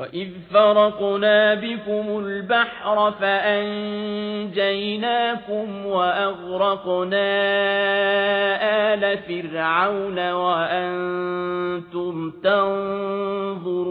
وَإِذْ فَرَقْنَا بِكُمُ الْبَحْرَ فَأَنجَيْنَاكُمْ وَأَغْرَقْنَا آلَ فِرْعَوْنَ وَأَنتُمْ تَنظُرُونَ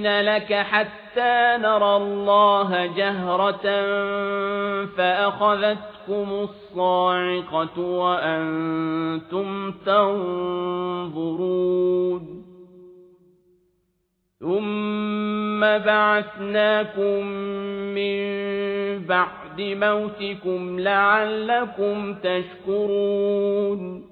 لَكَ حَتَّى نَرَى اللَّهَ جَهْرَةً فَأَخَذَتْكُمُ الصَّاعِقَةُ وَأَنتُمْ تَنظُرُونَ ثُمَّ بَعَثْنَاكُم مِّن بَعْدِ مَوْتِكُمْ لَعَلَّكُمْ تَشْكُرُونَ